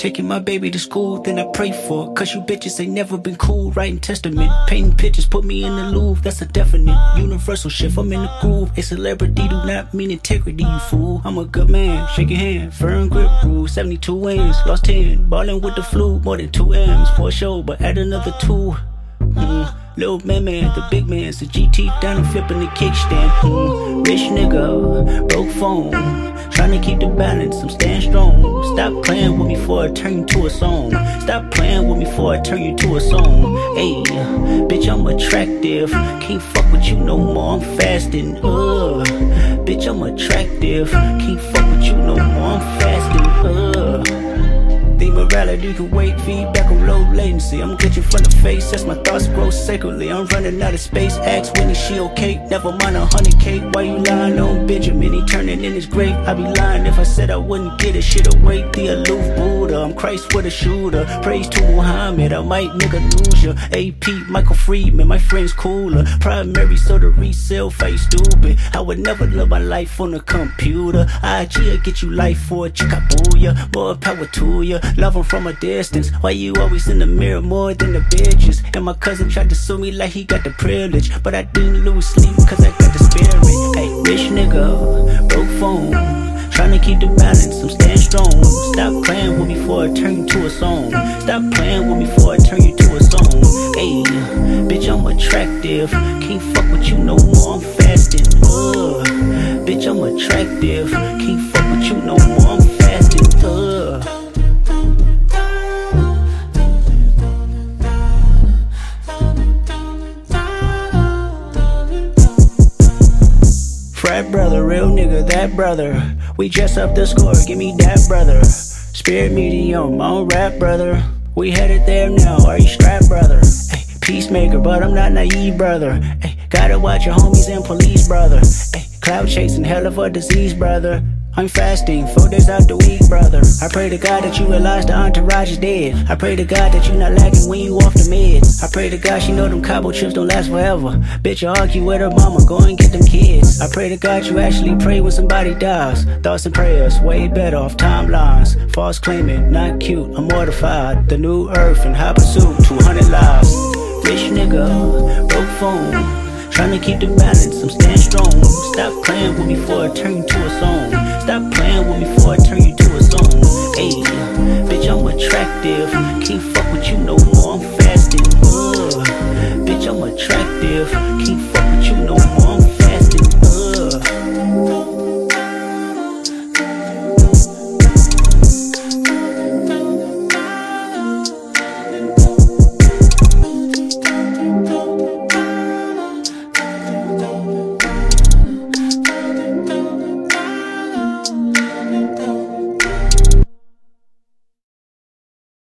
Taking my baby to school, then I pray for. Cause you bitches ain't never been cool. Writing testament, painting pictures, put me in the Louvre. That's a definite universal shift. I'm in the groove. A celebrity do not mean integrity, you fool. I'm a good man, your hand, firm grip rule. 72 wins, lost 10. Ballin' with the flu, more than 2 M's for sure, but add another 2. Mm. Little man, man, the big man's the GT down and flipping the kickstand. Mm. Rich nigga, broke phone. Trying to keep the balance, I'm staying strong. Stop playing with me before I turn you to a song. Stop playing with me before I turn you to a song. Hey, bitch, I'm attractive. Can't fuck with you no more, I'm fasting. Uh, bitch, I'm attractive. Can't fuck with you no more, I'm fasting. Uh. The morality can wait, feedback on low latency. I'm glitching from the face as my thoughts grow sacredly. I'm running out of space. Ask Winnie, she okay? Never mind a hundred K. Why you lying on Benjamin? He turning in his grave. I'd be lying if I said I wouldn't get it. Shit away, the aloof Buddha. I'm Christ with a shooter. Praise to Muhammad. I might nigga lose ya. AP, Michael Friedman, my friend's cooler. Primary, so the resale face stupid. I would never live my life on a computer. IG, I get you life for a chickabooya. More power to ya. Love him from a distance. Why you always in the mirror more than the bitches? And my cousin tried to sue me like he got the privilege. But I didn't lose sleep cause I got the spirit. Hey, rich nigga, broke phone. Trying to keep the balance, I'm staying strong. Stop playing with me before I turn you to a song. Stop playing with me before I turn you to a song. Hey, bitch, I'm attractive. Can't fuck with you no more, I'm fasting. Uh, bitch, I'm attractive. Can't fuck with you no more, I'm Frat brother, real nigga, that brother. We dress up the score, give me that brother. Spirit medium, on rap brother. We headed there now, are you strapped brother? Peacemaker, but I'm not naive brother. Ay, gotta watch your homies and police brother. Ay, cloud chasing, hell of a disease brother. I'm fasting, four days out the week, brother. I pray to God that you realize the entourage is dead. I pray to God that you're not lagging when you off the meds. I pray to God she know them Cabo trips don't last forever. Bitch, you argue with her mama, go and get them kids. I pray to God you actually pray when somebody dies. Thoughts and prayers, way better off timelines. False claiming, not cute, I'm mortified. The new earth and high pursuit, 200 lives. Rich nigga, broke phone. Trying to keep the balance, I'm staying strong. Stop playing with me before I turn to a song. attractive. Can't fuck with you no more, I'm fasted. Ugh. Bitch, I'm attractive. Can't fuck with you no more.